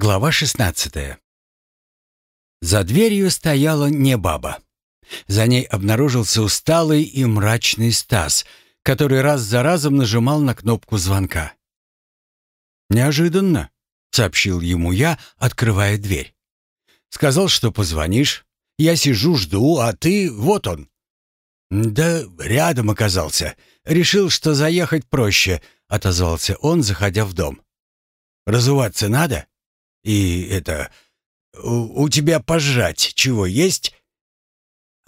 Глава 16. За дверью стояла не баба. За ней обнаружился усталый и мрачный Стас, который раз за разом нажимал на кнопку звонка. «Неожиданно», — сообщил ему я, открывая дверь. «Сказал, что позвонишь. Я сижу, жду, а ты... Вот он». «Да рядом оказался. Решил, что заехать проще», — отозвался он, заходя в дом. «Разуваться надо? И это... У, у тебя пожрать чего есть?»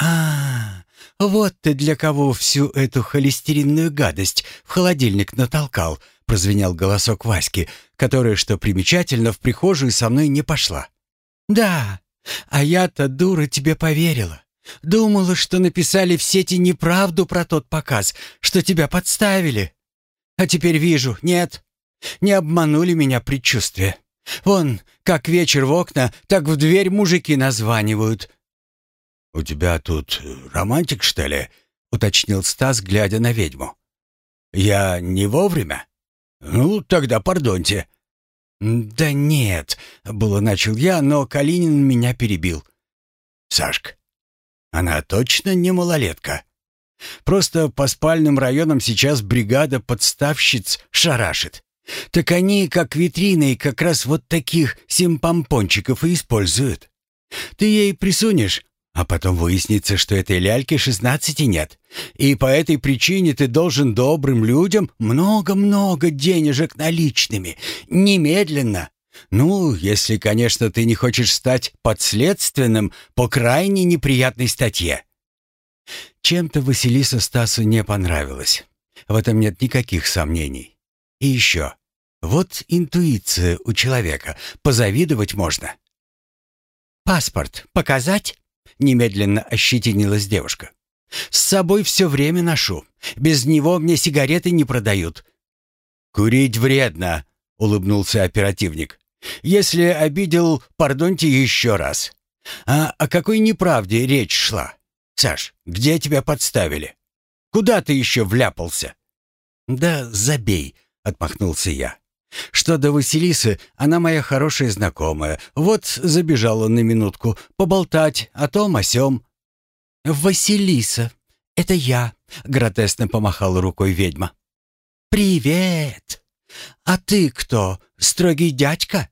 «А, вот ты для кого всю эту холестеринную гадость в холодильник натолкал», — прозвенел голосок Васьки, которая, что примечательно, в прихожую со мной не пошла. «Да, а я-то, дура, тебе поверила. Думала, что написали в сети неправду про тот показ, что тебя подставили. А теперь вижу, нет, не обманули меня предчувствия. Вон, как вечер в окна, так в дверь мужики названивают. «У тебя тут романтик, что ли?» — уточнил Стас, глядя на ведьму. «Я не вовремя? Ну, тогда пардоньте». «Да нет», — было начал я, но Калинин меня перебил. «Сашка, она точно не малолетка. Просто по спальным районам сейчас бригада подставщиц шарашит. Так они, как витриной, как раз вот таких симпомпончиков и используют. Ты ей присунешь, а потом выяснится, что этой ляльки шестнадцати нет. И по этой причине ты должен добрым людям много-много денежек наличными. Немедленно. Ну, если, конечно, ты не хочешь стать подследственным по крайне неприятной статье. Чем-то Василиса Стасу не понравилось. В этом нет никаких сомнений. И еще. Вот интуиция у человека. Позавидовать можно. «Паспорт показать?» — немедленно ощетинилась девушка. «С собой все время ношу. Без него мне сигареты не продают». «Курить вредно», — улыбнулся оперативник. «Если обидел, пардоньте еще раз. А о какой неправде речь шла? Саш, где тебя подставили? Куда ты еще вляпался?» «Да забей», — отмахнулся я. Что до Василисы, она моя хорошая знакомая. Вот забежала на минутку поболтать о том о сём. «Василиса, это я», — гротесно помахала рукой ведьма. «Привет! А ты кто, строгий дядька?»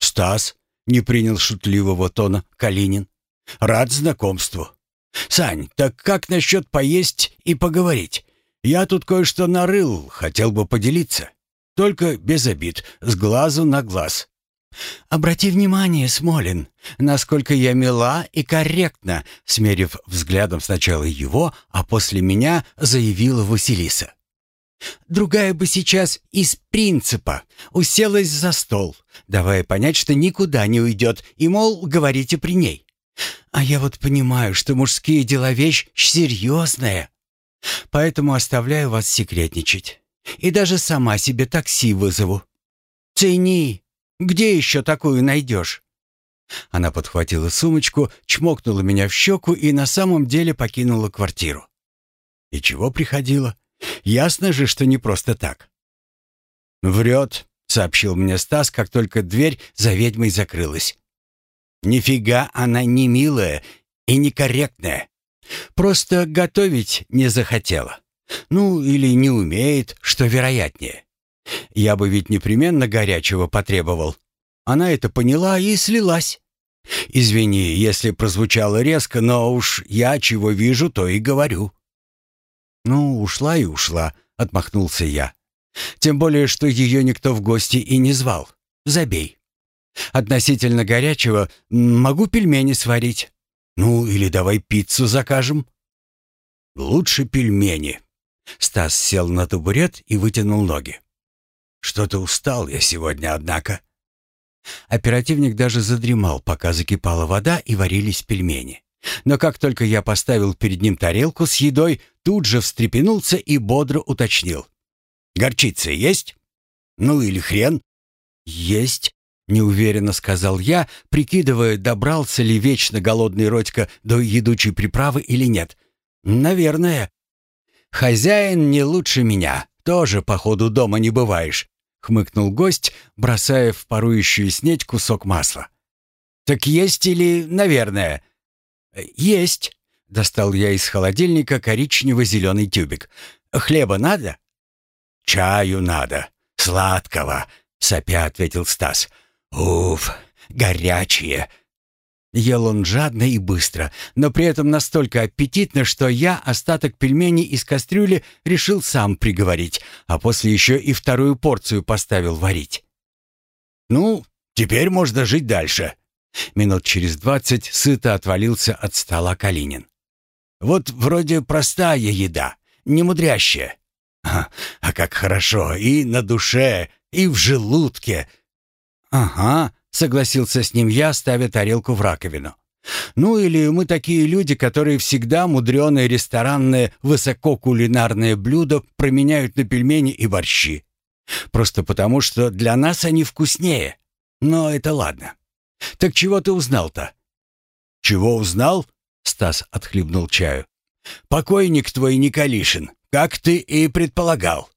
«Стас», — не принял шутливого тона Калинин. «Рад знакомству. Сань, так как насчет поесть и поговорить? Я тут кое-что нарыл, хотел бы поделиться». Только без обид, с глазу на глаз. «Обрати внимание, Смолин, насколько я мила и корректна», смерив взглядом сначала его, а после меня, заявила Василиса. «Другая бы сейчас из принципа уселась за стол, давая понять, что никуда не уйдет, и, мол, говорите при ней. А я вот понимаю, что мужские дела вещь серьезная, поэтому оставляю вас секретничать. И даже сама себе такси вызову. Цени! Где еще такую найдешь?» Она подхватила сумочку, чмокнула меня в щеку и на самом деле покинула квартиру. «И чего приходила? Ясно же, что не просто так». «Врет», — сообщил мне Стас, как только дверь за ведьмой закрылась. «Нифига она не милая и некорректная. Просто готовить не захотела». Ну, или не умеет, что вероятнее. Я бы ведь непременно горячего потребовал. Она это поняла и слилась. Извини, если прозвучало резко, но уж я чего вижу, то и говорю. Ну, ушла и ушла, отмахнулся я. Тем более, что ее никто в гости и не звал. Забей. Относительно горячего могу пельмени сварить. Ну, или давай пиццу закажем. Лучше пельмени, Стас сел на табурет и вытянул ноги. «Что-то устал я сегодня, однако». Оперативник даже задремал, пока закипала вода и варились пельмени. Но как только я поставил перед ним тарелку с едой, тут же встрепенулся и бодро уточнил. «Горчица есть? Ну или хрен?» «Есть», — неуверенно сказал я, прикидывая, добрался ли вечно голодный Родька до едучей приправы или нет. «Наверное». «Хозяин не лучше меня. Тоже, походу, дома не бываешь», — хмыкнул гость, бросая в парующую снедь кусок масла. «Так есть или, наверное?» «Есть», — достал я из холодильника коричнево-зеленый тюбик. «Хлеба надо?» «Чаю надо, сладкого», — сопя ответил Стас. «Уф, горячие». Ел он жадно и быстро, но при этом настолько аппетитно, что я остаток пельменей из кастрюли решил сам приговорить, а после еще и вторую порцию поставил варить. «Ну, теперь можно жить дальше». Минут через двадцать сыто отвалился от стола Калинин. «Вот вроде простая еда, не мудрящая. А, а как хорошо и на душе, и в желудке». «Ага», согласился с ним я, ставя тарелку в раковину. Ну или мы такие люди, которые всегда мудреные ресторанные высококулинарные блюда променяют на пельмени и борщи. Просто потому, что для нас они вкуснее. Но это ладно. Так чего ты узнал-то? Чего узнал? Стас отхлебнул чаю. Покойник твой Николишин, как ты и предполагал.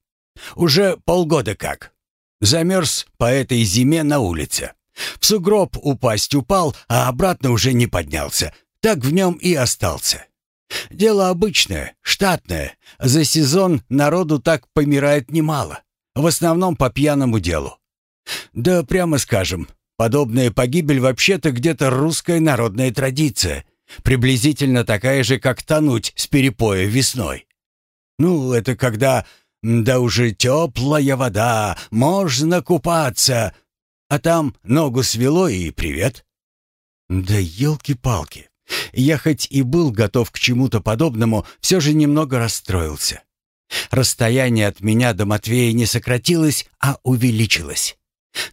Уже полгода как. Замерз по этой зиме на улице. В сугроб упасть упал, а обратно уже не поднялся. Так в нем и остался. Дело обычное, штатное. За сезон народу так помирает немало. В основном по пьяному делу. Да прямо скажем, подобная погибель вообще-то где-то русская народная традиция. Приблизительно такая же, как тонуть с перепоя весной. Ну, это когда... Да уже теплая вода, можно купаться, а там ногу свело и привет. Да елки-палки. Я хоть и был готов к чему-то подобному, все же немного расстроился. Расстояние от меня до Матвея не сократилось, а увеличилось.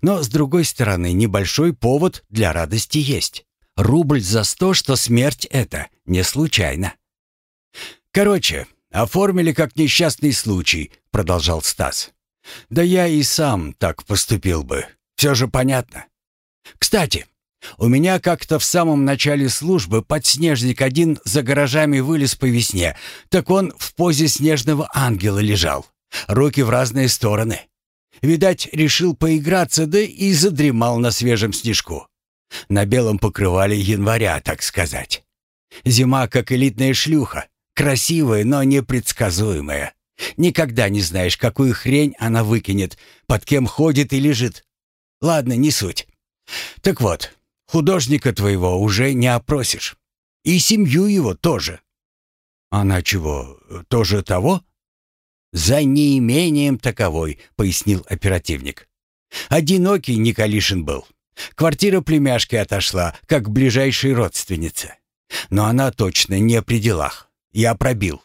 Но, с другой стороны, небольшой повод для радости есть. Рубль за сто, что смерть это не случайно. «Короче, оформили как несчастный случай», — продолжал Стас. «Да я и сам так поступил бы. Все же понятно. Кстати, у меня как-то в самом начале службы подснежник один за гаражами вылез по весне, так он в позе снежного ангела лежал, руки в разные стороны. Видать, решил поиграться, да и задремал на свежем снежку. На белом покрывале января, так сказать. Зима, как элитная шлюха, красивая, но непредсказуемая. Никогда не знаешь, какую хрень она выкинет, под кем ходит и лежит. Ладно, не суть. Так вот, художника твоего уже не опросишь. И семью его тоже. Она чего, тоже того? За неимением таковой, пояснил оперативник. Одинокий Николишин был. Квартира племяшки отошла, как ближайшей родственнице. Но она точно не при делах. Я пробил.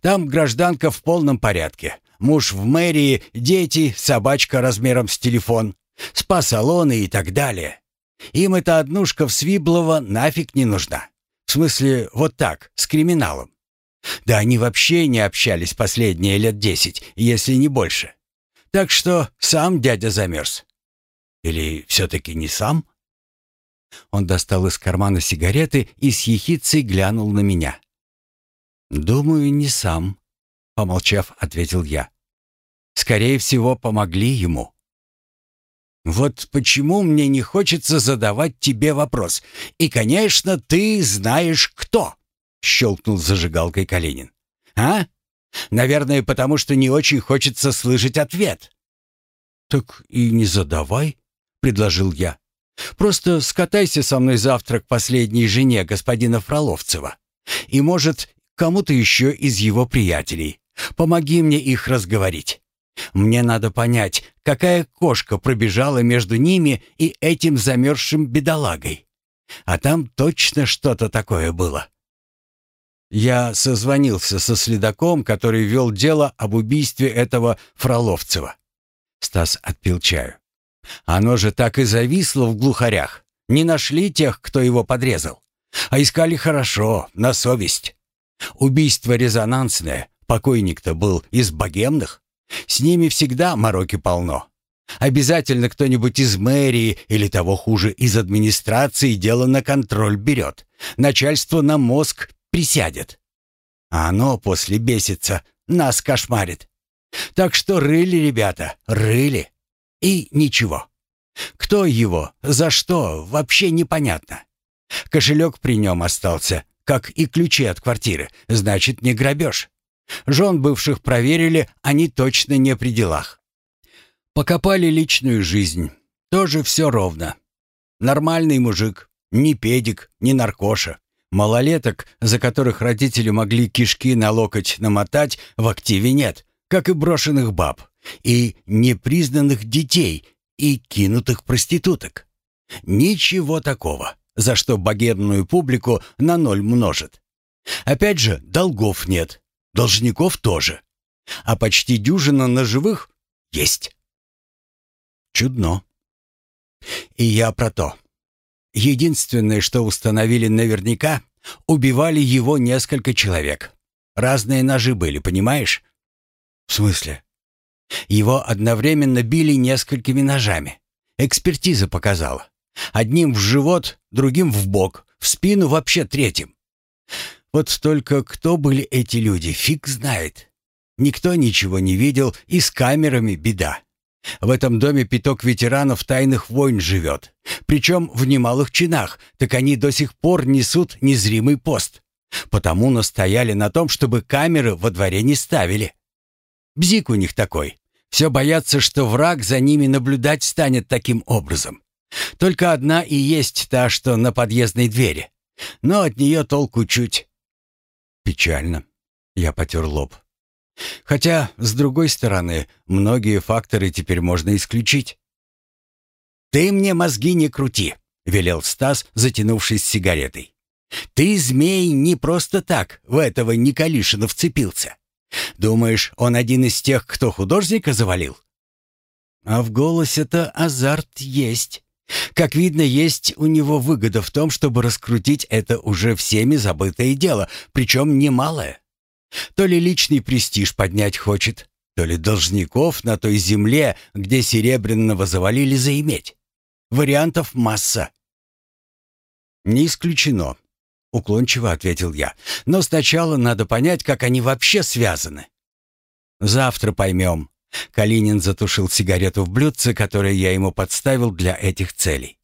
Там гражданка в полном порядке. Муж в мэрии, дети, собачка размером с телефон спа-салоны и так далее. Им эта однушка в Свиблово нафиг не нужна. В смысле, вот так, с криминалом. Да они вообще не общались последние лет десять, если не больше. Так что сам дядя замерз. Или все-таки не сам? Он достал из кармана сигареты и с ехицей глянул на меня. «Думаю, не сам», — помолчав, ответил я. «Скорее всего, помогли ему». Вот почему мне не хочется задавать тебе вопрос. И, конечно, ты знаешь кто, щелкнул зажигалкой Калинин. А? Наверное, потому что не очень хочется слышать ответ. Так и не задавай, предложил я. Просто скатайся со мной завтра к последней жене господина Фроловцева. И, может, кому-то еще из его приятелей. Помоги мне их разговорить. Мне надо понять, какая кошка пробежала между ними и этим замерзшим бедолагой. А там точно что-то такое было. Я созвонился со следаком, который вел дело об убийстве этого Фроловцева. Стас отпил чаю. Оно же так и зависло в глухарях. Не нашли тех, кто его подрезал. А искали хорошо, на совесть. Убийство резонансное. Покойник-то был из богемных. С ними всегда мороки полно. Обязательно кто-нибудь из мэрии или того хуже из администрации дело на контроль берет. Начальство на мозг присядет. А оно после бесится, нас кошмарит. Так что рыли, ребята, рыли. И ничего. Кто его, за что, вообще непонятно. Кошелек при нем остался, как и ключи от квартиры, значит, не грабеж. Жен бывших проверили, они точно не при делах. Покопали личную жизнь. Тоже все ровно. Нормальный мужик, ни педик, ни наркоша. Малолеток, за которых родители могли кишки на локоть намотать, в активе нет, как и брошенных баб, и непризнанных детей, и кинутых проституток. Ничего такого, за что богемную публику на ноль множит. Опять же, долгов нет, должников тоже. А почти дюжина ножевых есть. Чудно. И я про то. Единственное, что установили наверняка, убивали его несколько человек. Разные ножи были, понимаешь? В смысле? Его одновременно били несколькими ножами. Экспертиза показала. Одним в живот, другим в бок, в спину вообще третьим. Вот только кто были эти люди, фиг знает. Никто ничего не видел, и с камерами беда. В этом доме пяток ветеранов тайных войн живет. Причем в немалых чинах, так они до сих пор несут незримый пост. Потому настояли на том, чтобы камеры во дворе не ставили. Бзик у них такой. Все боятся, что враг за ними наблюдать станет таким образом. Только одна и есть та, что на подъездной двери. Но от нее толку чуть. Печально. Я потер лоб. Хотя, с другой стороны, многие факторы теперь можно исключить. «Ты мне мозги не крути», — велел Стас, затянувшись сигаретой. «Ты, змей, не просто так в этого Николишина вцепился. Думаешь, он один из тех, кто художника завалил?» А в голосе-то азарт есть. Как видно, есть у него выгода в том, чтобы раскрутить это уже всеми забытое дело, причем немалое. То ли личный престиж поднять хочет, то ли должников на той земле, где Серебряного завалили, заиметь. Вариантов масса. «Не исключено», — уклончиво ответил я. «Но сначала надо понять, как они вообще связаны». «Завтра поймем». Калинин затушил сигарету в блюдце, которое я ему подставил для этих целей.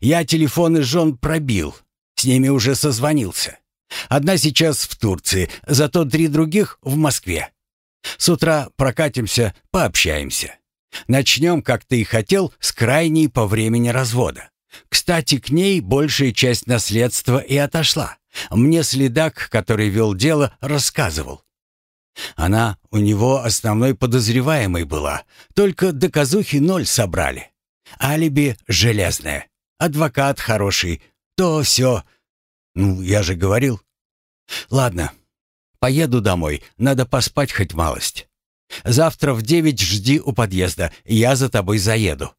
«Я телефоны жен пробил, с ними уже созвонился. Одна сейчас в Турции, зато три других в Москве. С утра прокатимся, пообщаемся. Начнем, как ты и хотел, с крайней по времени развода. Кстати, к ней большая часть наследства и отошла. Мне следак, который вел дело, рассказывал. Она у него основной подозреваемой была, только доказухи ноль собрали. Алиби железное, адвокат хороший, то все «Ну, я же говорил». «Ладно, поеду домой. Надо поспать хоть малость. Завтра в девять жди у подъезда. Я за тобой заеду».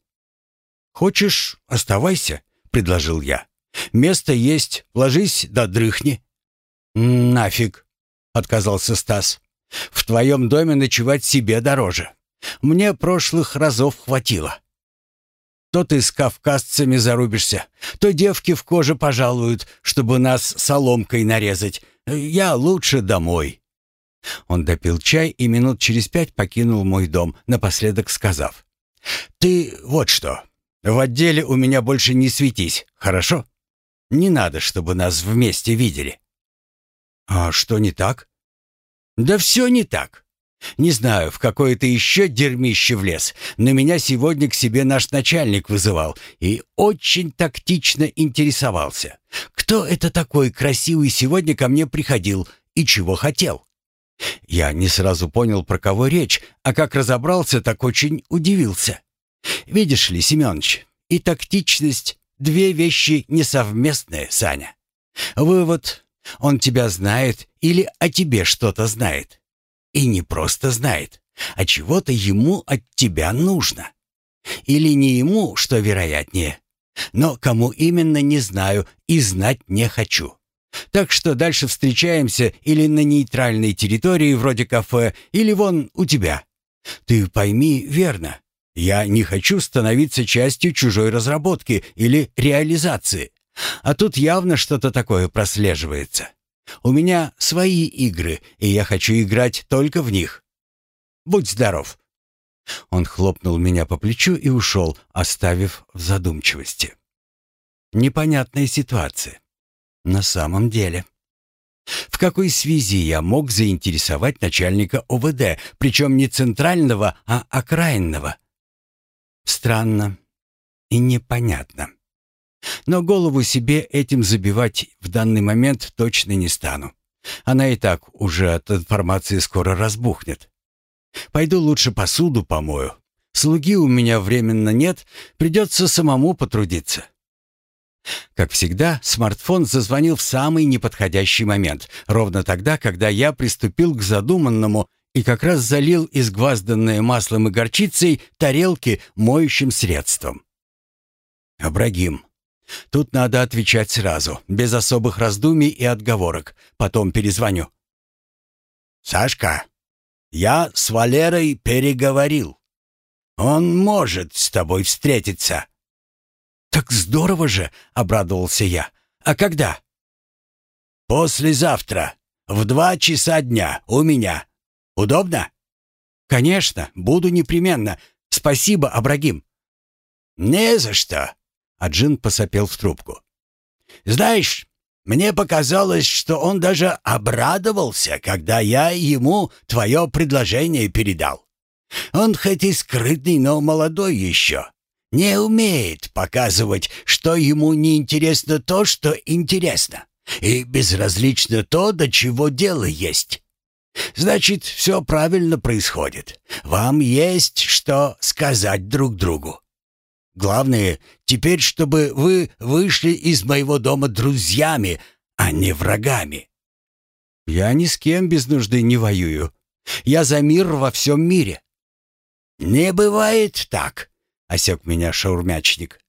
«Хочешь, оставайся», — предложил я. «Место есть. Ложись да дрыхни». «Нафиг», — отказался Стас. «В твоем доме ночевать себе дороже. Мне прошлых разов хватило». То ты с кавказцами зарубишься, то девки в коже пожалуют, чтобы нас соломкой нарезать. Я лучше домой». Он допил чай и минут через пять покинул мой дом, напоследок сказав. «Ты вот что, в отделе у меня больше не светись, хорошо? Не надо, чтобы нас вместе видели». «А что не так?» «Да все не так. Не знаю, в какое-то еще дерьмище влез, но меня сегодня к себе наш начальник вызывал и очень тактично интересовался. Кто это такой красивый сегодня ко мне приходил и чего хотел? Я не сразу понял, про кого речь, а как разобрался, так очень удивился. Видишь ли, Семенович, и тактичность — две вещи несовместные, Саня. Вывод — он тебя знает или о тебе что-то знает. И не просто знает, а чего-то ему от тебя нужно. Или не ему, что вероятнее. Но кому именно не знаю и знать не хочу. Так что дальше встречаемся или на нейтральной территории вроде кафе, или вон у тебя. Ты пойми верно. Я не хочу становиться частью чужой разработки или реализации. А тут явно что-то такое прослеживается. У меня свои игры, и я хочу играть только в них. Будь здоров. Он хлопнул меня по плечу и ушел, оставив в задумчивости. Непонятная ситуация. На самом деле. В какой связи я мог заинтересовать начальника ОВД, причем не центрального, а окраинного? Странно и непонятно. Но голову себе этим забивать в данный момент точно не стану. Она и так уже от информации скоро разбухнет. Пойду лучше посуду помою. Слуги у меня временно нет, придется самому потрудиться. Как всегда, смартфон зазвонил в самый неподходящий момент, ровно тогда, когда я приступил к задуманному и как раз залил изгвазданные маслом и горчицей тарелки моющим средством. «Абрагим, тут надо отвечать сразу, без особых раздумий и отговорок. Потом перезвоню». «Сашка, я с Валерой переговорил. Он может с тобой встретиться». «Так здорово же!» — обрадовался я. «А когда?» «Послезавтра, в два часа дня, у меня. Удобно?» «Конечно, буду непременно. Спасибо, Абрагим». «Не за что», — Аджин посопел в трубку. «Знаешь, мне показалось, что он даже обрадовался, когда я ему твое предложение передал. Он хоть и скрытный, но молодой еще не умеет показывать, что ему не интересно то, что интересно, и безразлично то, до чего дело есть. Значит, все правильно происходит. Вам есть что сказать друг другу. Главное, теперь, чтобы вы вышли из моего дома друзьями, а не врагами. Я ни с кем без нужды не воюю. Я за мир во всем мире. Не бывает так осек меня шаурмячник.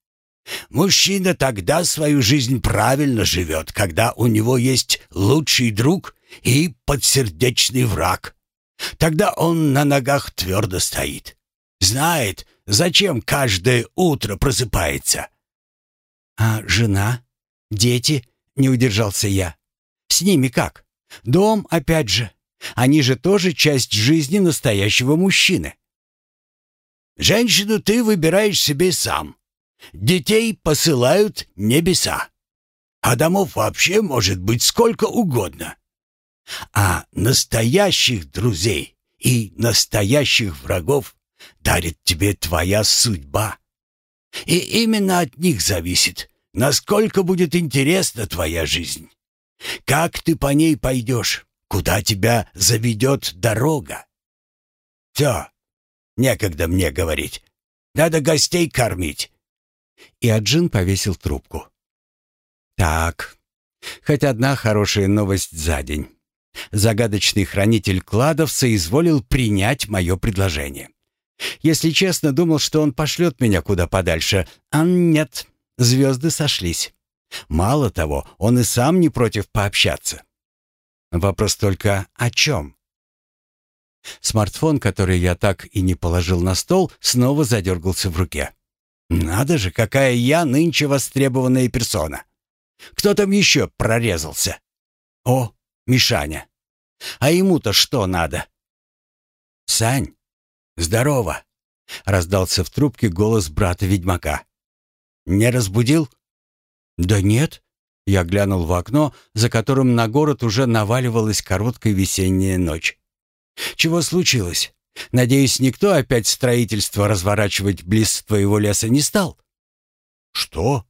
Мужчина тогда свою жизнь правильно живет, когда у него есть лучший друг и подсердечный враг. Тогда он на ногах твердо стоит. Знает, зачем каждое утро просыпается. «А жена? Дети?» — не удержался я. «С ними как? Дом, опять же. Они же тоже часть жизни настоящего мужчины». Женщину ты выбираешь себе сам. Детей посылают небеса. А домов вообще может быть сколько угодно. А настоящих друзей и настоящих врагов дарит тебе твоя судьба. И именно от них зависит, насколько будет интересна твоя жизнь. Как ты по ней пойдешь, куда тебя заведет дорога. Все, Некогда мне говорить. Надо гостей кормить». И Аджин повесил трубку. «Так, хоть одна хорошая новость за день. Загадочный хранитель кладов соизволил принять мое предложение. Если честно, думал, что он пошлет меня куда подальше, а нет, звезды сошлись. Мало того, он и сам не против пообщаться. Вопрос только о чем? Смартфон, который я так и не положил на стол, снова задергался в руке. «Надо же, какая я нынче востребованная персона! Кто там еще прорезался? О, Мишаня! А ему-то что надо?» «Сань, здорово!» — раздался в трубке голос брата-ведьмака. «Не разбудил?» «Да нет». Я глянул в окно, за которым на город уже наваливалась короткая весенняя ночь. Чего случилось? Надеюсь, никто опять строительство разворачивать близ твоего леса не стал? Что?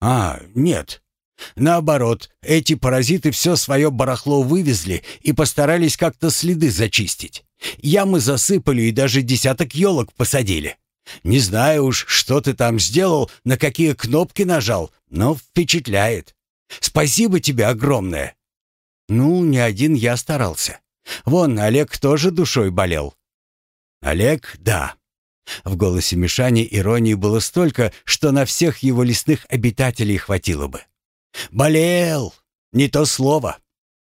А, нет. Наоборот, эти паразиты все свое барахло вывезли и постарались как-то следы зачистить. Ямы засыпали и даже десяток елок посадили. Не знаю уж, что ты там сделал, на какие кнопки нажал, но впечатляет. Спасибо тебе огромное. Ну, не один я старался. Вон, Олег тоже душой болел. Олег, да. В голосе Мишани иронии было столько, что на всех его лесных обитателей хватило бы. Болел, не то слово.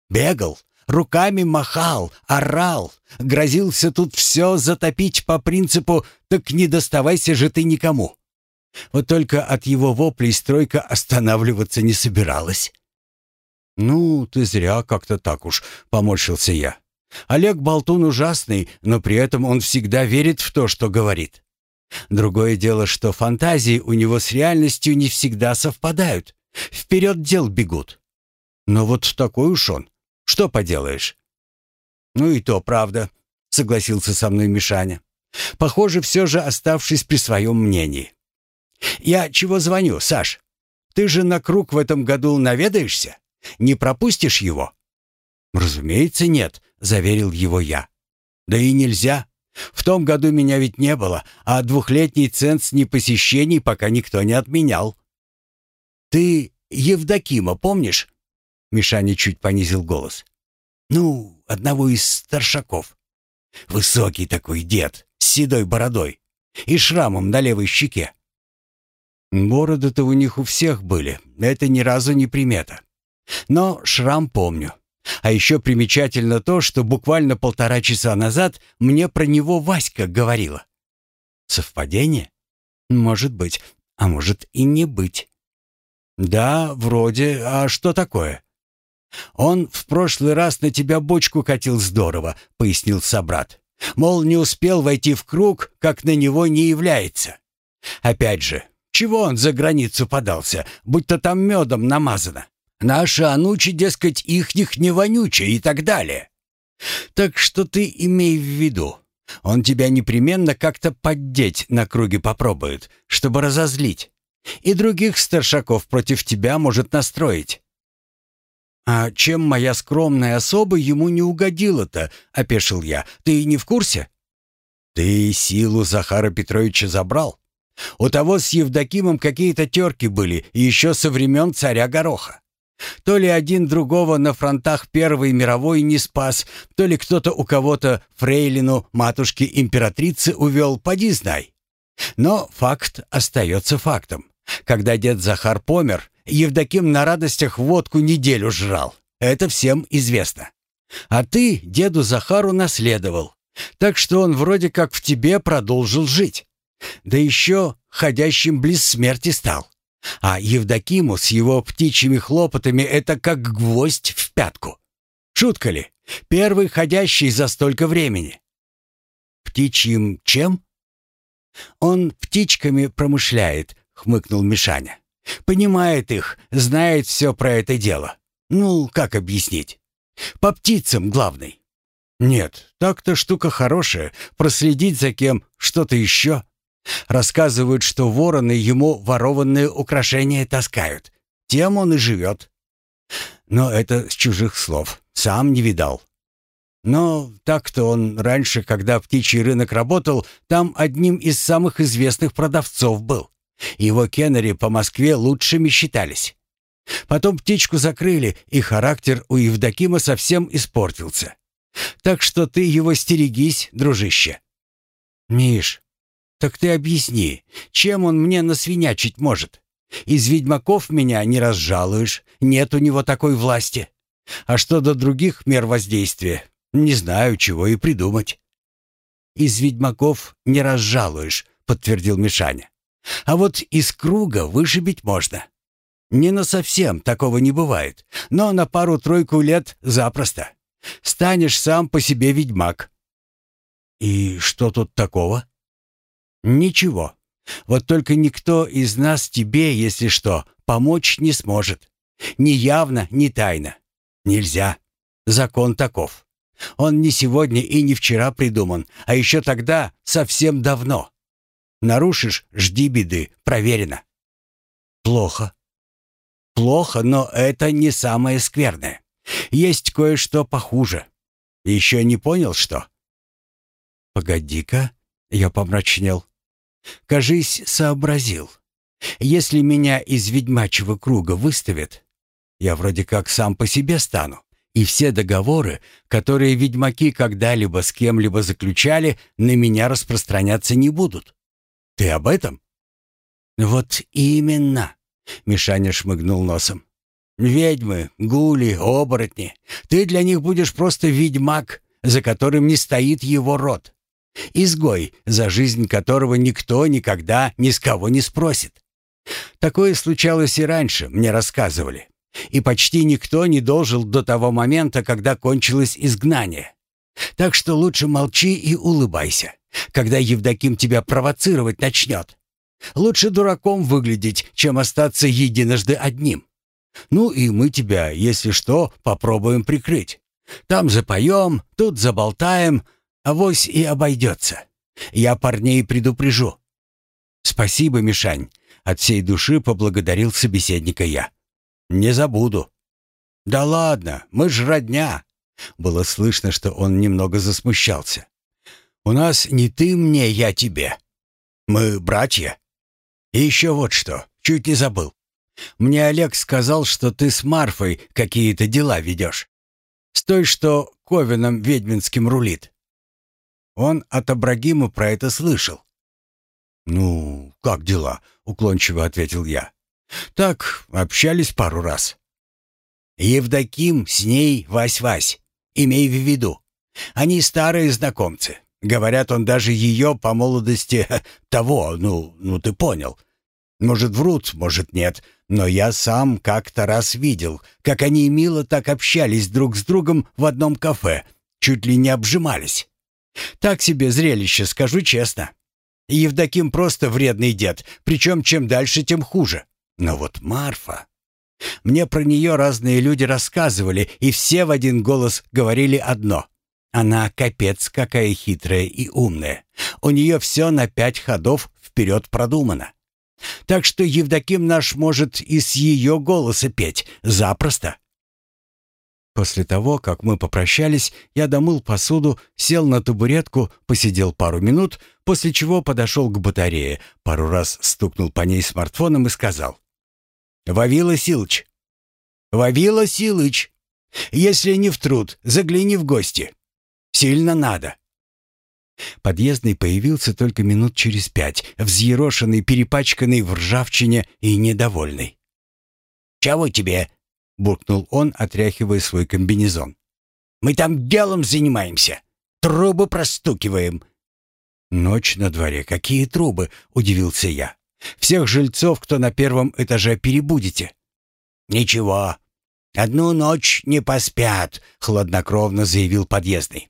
Бегал, руками махал, орал, грозился тут все затопить по принципу «так не доставайся же ты никому». Вот только от его воплей стройка останавливаться не собиралась. «Ну, ты зря как-то так уж», — поморщился я. Олег болтун ужасный, но при этом он всегда верит в то, что говорит. Другое дело, что фантазии у него с реальностью не всегда совпадают. Вперед дел бегут. Но вот такой уж он. Что поделаешь? Ну и то правда, согласился со мной Мишаня. Похоже, все же оставшись при своем мнении. Я чего звоню, Саш? Ты же на круг в этом году наведаешься? Не пропустишь его? Разумеется, нет, заверил его я. Да и нельзя. В том году меня ведь не было, а двухлетний ценз непосещений пока никто не отменял. Ты Евдокима помнишь? Мишаня чуть понизил голос. Ну, одного из старшаков. Высокий такой дед, с седой бородой и шрамом на левой щеке. Бороды-то у них у всех были, это ни разу не примета. Но шрам помню. А еще примечательно то, что буквально полтора часа назад мне про него Васька говорила. Совпадение? Может быть, а может и не быть. Да, вроде, а что такое? Он в прошлый раз на тебя бочку катил здорово, пояснил собрат. Мол, не успел войти в круг, как на него не является. Опять же, чего он за границу подался, будто там медом намазано? Наши анучи, дескать, ихних не вонючие и так далее. Так что ты имей в виду, он тебя непременно как-то поддеть на круге попробует, чтобы разозлить. И других старшаков против тебя может настроить. «А чем моя скромная особа ему не угодила-то?» — опешил я. «Ты не в курсе?» «Ты силу Захара Петровича забрал. У того с Евдокимом какие-то терки были, еще со времен царя Гороха. То ли один другого на фронтах Первой мировой не спас, то ли кто-то у кого-то фрейлину матушки императрицы увел, поди знай. Но факт остается фактом. Когда дед Захар помер, Евдоким на радостях водку неделю жрал. Это всем известно. А ты деду Захару наследовал. Так что он вроде как в тебе продолжил жить. Да еще ходящим близ смерти стал. А Евдокиму с его птичьими хлопотами это как гвоздь в пятку. Шутка ли? Первый ходящий за столько времени. Птичьим чем? Он птичками промышляет, хмыкнул Мишаня. Понимает их, знает все про это дело. Ну, как объяснить? По птицам главный. Нет, так-то штука хорошая. Проследить за кем, что-то еще. Рассказывают, что вороны ему ворованные украшения таскают. Тем он и живет. Но это с чужих слов. Сам не видал. Но так-то он раньше, когда птичий рынок работал, там одним из самых известных продавцов был. Его кеннери по Москве лучшими считались. Потом птичку закрыли, и характер у Евдокима совсем испортился. Так что ты его стерегись, дружище. Миш, так ты объясни, чем он мне насвинячить может? Из ведьмаков меня не разжалуешь, нет у него такой власти. А что до других мер воздействия, не знаю, чего и придумать. Из ведьмаков не разжалуешь, подтвердил Мишаня. А вот из круга вышибить можно. Не на совсем такого не бывает, но на пару-тройку лет запросто. Станешь сам по себе ведьмак. И что тут такого? Ничего. Вот только никто из нас тебе, если что, помочь не сможет. Ни явно, ни тайно. Нельзя. Закон таков. Он не сегодня и не вчера придуман, а еще тогда, совсем давно. Нарушишь — жди беды, проверено. Плохо. Плохо, но это не самое скверное. Есть кое-что похуже. Еще не понял, что? Погоди-ка, я помрачнел. Кажись, сообразил. Если меня из ведьмачьего круга выставят, я вроде как сам по себе стану. И все договоры, которые ведьмаки когда-либо с кем-либо заключали, на меня распространяться не будут. Ты об этом? Вот именно, Мишаня шмыгнул носом. Ведьмы, гули, оборотни. Ты для них будешь просто ведьмак, за которым не стоит его род. Изгой, за жизнь которого никто никогда ни с кого не спросит. Такое случалось и раньше, мне рассказывали. И почти никто не дожил до того момента, когда кончилось изгнание. Так что лучше молчи и улыбайся, когда Евдоким тебя провоцировать начнет. Лучше дураком выглядеть, чем остаться единожды одним. Ну и мы тебя, если что, попробуем прикрыть. Там запоем, тут заболтаем, авось и обойдется. Я парней предупрежу». «Спасибо, Мишань», — от всей души поблагодарил собеседника я. «Не забуду». «Да ладно, мы ж родня». Было слышно, что он немного засмущался. «У нас не ты мне, я тебе. Мы братья. И еще вот что, чуть не забыл. Мне Олег сказал, что ты с Марфой какие-то дела ведешь. С той, что Ковином ведьминским рулит. Он от Абрагима про это слышал. «Ну, как дела?» — уклончиво ответил я. «Так, общались пару раз». «Евдоким с ней Вась-Вась, имей в виду. Они старые знакомцы. Говорят, он даже ее по молодости того, ну, ну ты понял. Может, врут, может, нет, но я сам как-то раз видел, как они мило так общались друг с другом в одном кафе, чуть ли не обжимались. Так себе зрелище, скажу честно. Евдоким просто вредный дед, причем чем дальше, тем хуже. Но вот Марфа... Мне про нее разные люди рассказывали, и все в один голос говорили одно. Она капец какая хитрая и умная. У нее все на пять ходов вперед продумано. Так что Евдоким наш может и с ее голоса петь. Запросто. После того, как мы попрощались, я домыл посуду, сел на табуретку, посидел пару минут, после чего подошел к батарее, пару раз стукнул по ней смартфоном и сказал. «Вавила Силыч! Вавила Силыч! Если не в труд, загляни в гости. Сильно надо!» Подъездный появился только минут через пять, взъерошенный, перепачканный в ржавчине и недовольный. «Чего тебе?» — буркнул он, отряхивая свой комбинезон. «Мы там делом занимаемся. Трубы простукиваем». «Ночь на дворе. Какие трубы?» — удивился я. «Всех жильцов, кто на первом этаже, перебудете». «Ничего. Одну ночь не поспят», — хладнокровно заявил подъездный.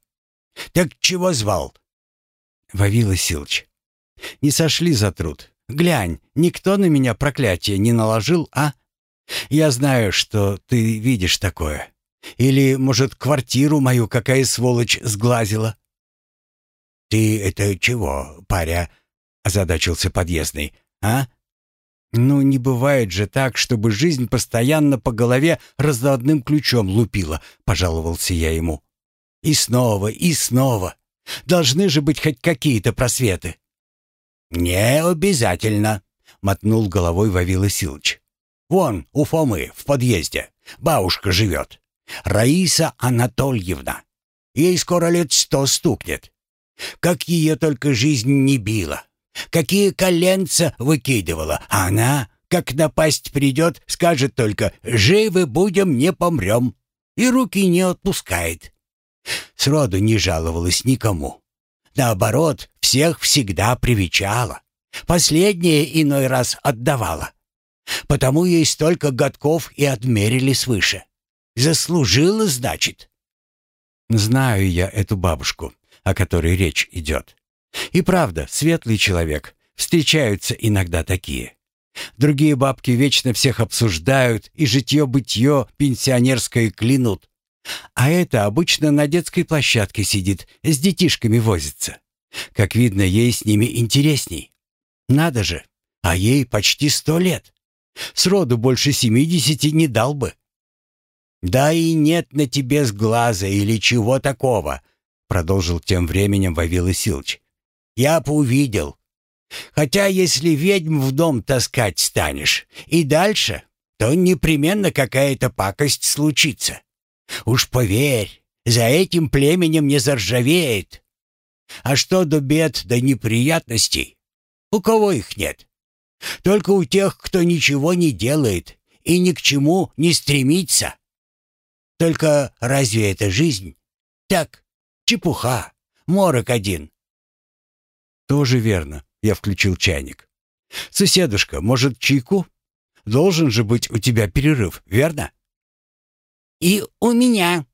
«Так чего звал?» Вавила Силыч. «Не сошли за труд. Глянь, никто на меня проклятие не наложил, а? Я знаю, что ты видишь такое. Или, может, квартиру мою какая сволочь сглазила?» «Ты это чего, паря?» — озадачился подъездный. «А?» «Ну, не бывает же так, чтобы жизнь постоянно по голове раздадным ключом лупила», — пожаловался я ему. «И снова, и снова. Должны же быть хоть какие-то просветы». «Не обязательно», — мотнул головой Вавила Силыч. «Вон, у Фомы, в подъезде, бабушка живет. Раиса Анатольевна. Ей скоро лет сто стукнет. Как ее только жизнь не била. Какие коленца выкидывала. Она, как напасть придет, скажет только «Живы будем, не помрем». И руки не отпускает. Сроду не жаловалась никому. Наоборот, всех всегда привечала. Последнее иной раз отдавала. Потому ей столько годков и отмерили свыше. Заслужила, значит. Знаю я эту бабушку, о которой речь идет. И правда, светлый человек. Встречаются иногда такие. Другие бабки вечно всех обсуждают и житье-бытье пенсионерское клянут. А это обычно на детской площадке сидит, с детишками возится. Как видно, ей с ними интересней. Надо же, а ей почти сто лет. Сроду больше семидесяти не дал бы. «Да и нет на тебе с глаза или чего такого», продолжил тем временем Вавила Силыч. «Я бы увидел. Хотя если ведьм в дом таскать станешь и дальше, то непременно какая-то пакость случится. Уж поверь, за этим племенем не заржавеет. А что до бед до неприятностей? У кого их нет? Только у тех, кто ничего не делает и ни к чему не стремится. Только разве это жизнь? Так, чепуха, морок один. Тоже верно, я включил чайник. Соседушка, может, чайку? Должен же быть у тебя перерыв, верно? «И у меня»,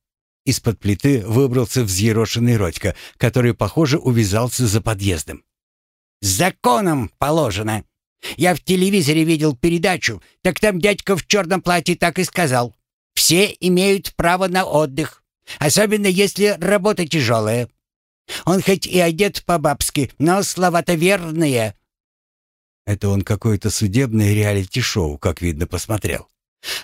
Из-под плиты выбрался взъерошенный Родька, который, похоже, увязался за подъездом. «Законом положено. Я в телевизоре видел передачу, так там дядька в черном платье так и сказал. Все имеют право на отдых, особенно если работа тяжелая. Он хоть и одет по-бабски, но слова-то верные». Это он какое-то судебное реалити-шоу, как видно, посмотрел.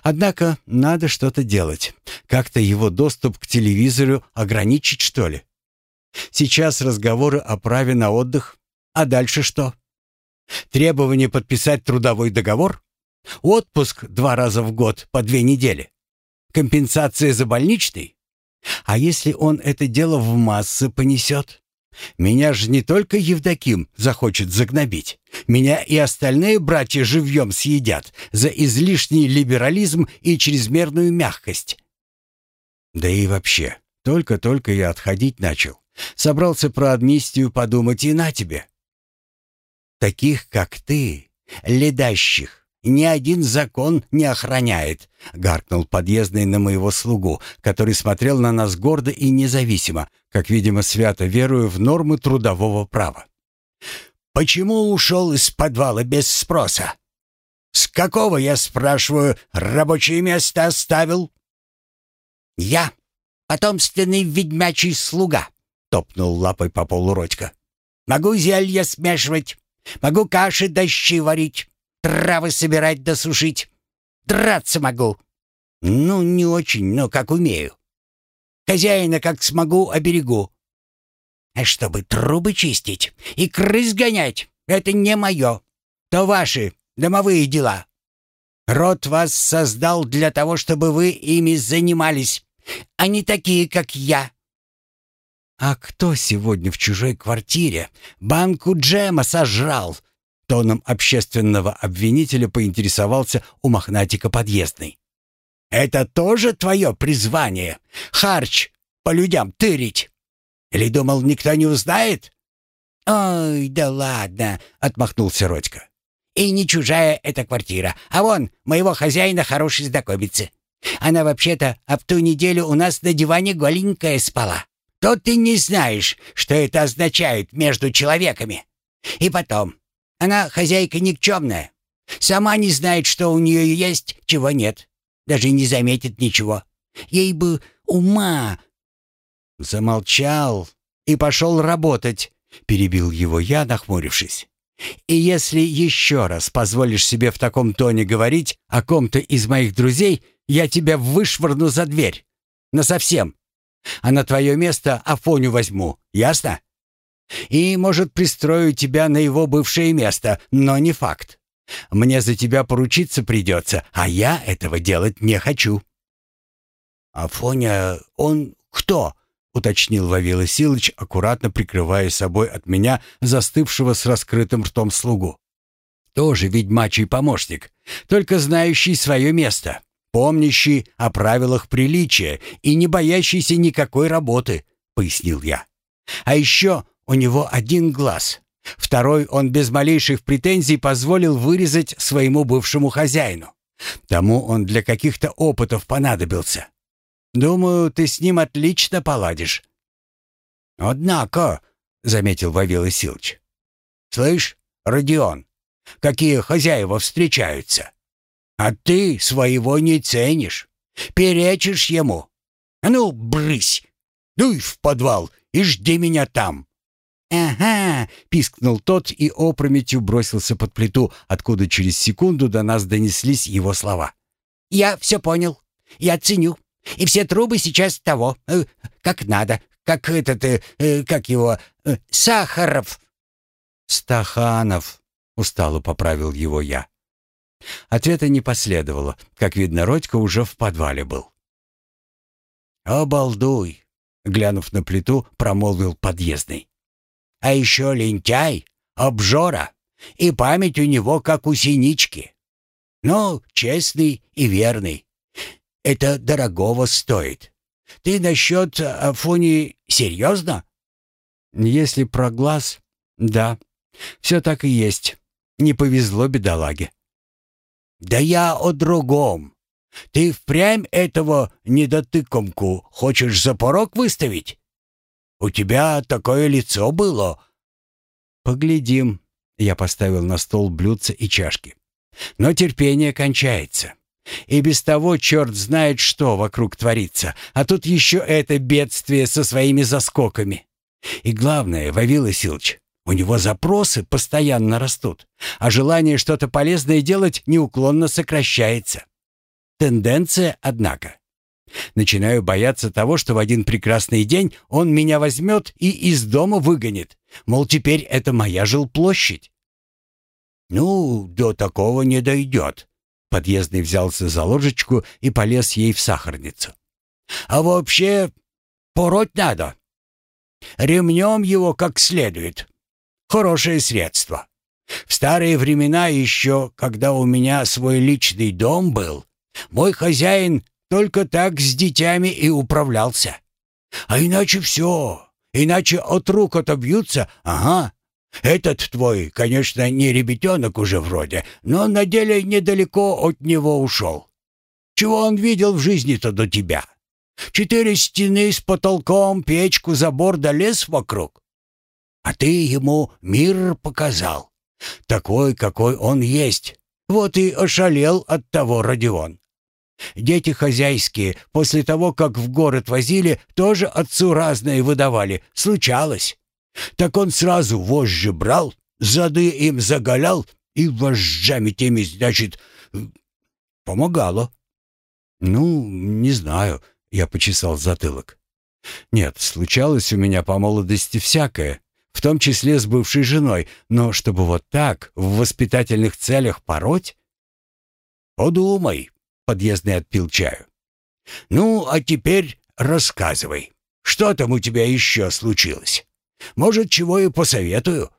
Однако надо что-то делать. Как-то его доступ к телевизору ограничить, что ли? Сейчас разговоры о праве на отдых. А дальше что? Требование подписать трудовой договор? Отпуск два раза в год по две недели? Компенсация за больничный? А если он это дело в массы понесет? Меня же не только Евдоким захочет загнобить. Меня и остальные братья живьем съедят за излишний либерализм и чрезмерную мягкость. Да и вообще, только-только я отходить начал. Собрался про амнистию подумать и на тебе. Таких, как ты, ледащих, ни один закон не охраняет», — гаркнул подъездный на моего слугу, который смотрел на нас гордо и независимо, как, видимо, свято верую в нормы трудового права. «Почему ушел из подвала без спроса? С какого, я спрашиваю, рабочее место оставил?» «Я потомственный ведьмячий слуга», — топнул лапой по полу Родька. «Могу зелья смешивать, могу каши дощи варить, Травы собирать да сушить. Драться могу. Ну, не очень, но как умею. Хозяина как смогу оберегу. А чтобы трубы чистить и крыс гонять, это не мое. То ваши домовые дела. Род вас создал для того, чтобы вы ими занимались, а не такие, как я. А кто сегодня в чужой квартире банку джема сожрал? Тоном общественного обвинителя поинтересовался у мохнатика подъездный. «Это тоже твое призвание? Харч по людям тырить? Или думал, никто не узнает?» «Ой, да ладно», — отмахнулся Родька. «И не чужая эта квартира, а вон, моего хозяина хороший знакомицы. Она вообще-то об ту неделю у нас на диване голенькая спала. То ты не знаешь, что это означает между человеками. И потом, она хозяйка никчемная. Сама не знает, что у нее есть, чего нет. Даже не заметит ничего. Ей бы ума...» Замолчал и пошел работать, перебил его я, нахмурившись. «И если еще раз позволишь себе в таком тоне говорить о ком-то из моих друзей, я тебя вышвырну за дверь. Насовсем. А на твое место Афоню возьму, ясно?» И, может, пристрою тебя на его бывшее место, но не факт. Мне за тебя поручиться придется, а я этого делать не хочу». «Афоня, он кто?» — уточнил Вавила Силыч, аккуратно прикрывая собой от меня застывшего с раскрытым ртом слугу. «Тоже ведьмачий помощник, только знающий свое место, помнящий о правилах приличия и не боящийся никакой работы», — пояснил я. «А еще у него один глаз. Второй он без малейших претензий позволил вырезать своему бывшему хозяину. Тому он для каких-то опытов понадобился. Думаю, ты с ним отлично поладишь. Однако, заметил Вавила Силч. Слышь, Родион, какие хозяева встречаются? А ты своего не ценишь. Перечишь ему. А ну, брысь! Дуй в подвал и жди меня там. «Ага!» — пискнул тот и опрометью бросился под плиту, откуда через секунду до нас донеслись его слова. «Я все понял. Я ценю. И все трубы сейчас того, э, как надо. Как этот, э, э как его, Сахаров». «Стаханов», — устало поправил его я. Ответа не последовало. Как видно, Родька уже в подвале был. «Обалдуй!» — глянув на плиту, промолвил подъездный. А еще лентяй, обжора, и память у него как у синички. Ну, честный и верный. Это дорогого стоит. Ты насчет Афони серьезно? Если про глаз, да. Все так и есть. Не повезло бедолаге. Да я о другом. Ты впрямь этого недотыкомку хочешь за порог выставить? У тебя такое лицо было». «Поглядим». Я поставил на стол блюдца и чашки. «Но терпение кончается. И без того черт знает, что вокруг творится, а тут еще это бедствие со своими заскоками. И главное, Вавила Силч, у него запросы постоянно растут, а желание что-то полезное делать неуклонно сокращается. Тенденция, однако. Начинаю бояться того, что в один прекрасный день он меня возьмет и из дома выгонит. Мол, теперь это моя жилплощадь. «Ну, до такого не дойдет», Подъездный взялся за ложечку и полез ей в сахарницу. «А вообще, пороть надо. Ремнем его как следует. Хорошее средство. В старые времена еще, когда у меня свой личный дом был, мой хозяин только так с детьми и управлялся. А иначе все, иначе от рук отобьются, ага, этот твой, конечно, не ребятенок уже вроде, но на деле недалеко от него ушел. Чего он видел в жизни-то до тебя? Четыре стены с потолком, печку, забор да лес вокруг. А ты ему мир показал. Такой, какой он есть. Вот и ошалел от того Родион. Дети хозяйские, после того, как в город возили, тоже отцу разное выдавали. Случалось. Так он сразу вожжи брал, зады им заголял и вожжами теми, значит, помогало. Ну, не знаю, я почесал затылок. Нет, случалось у меня по молодости всякое, в том числе с бывшей женой, но чтобы вот так, в воспитательных целях пороть? Подумай, подъездный отпил чаю. Ну, а теперь рассказывай, что там у тебя еще случилось? Может, чего и посоветую?»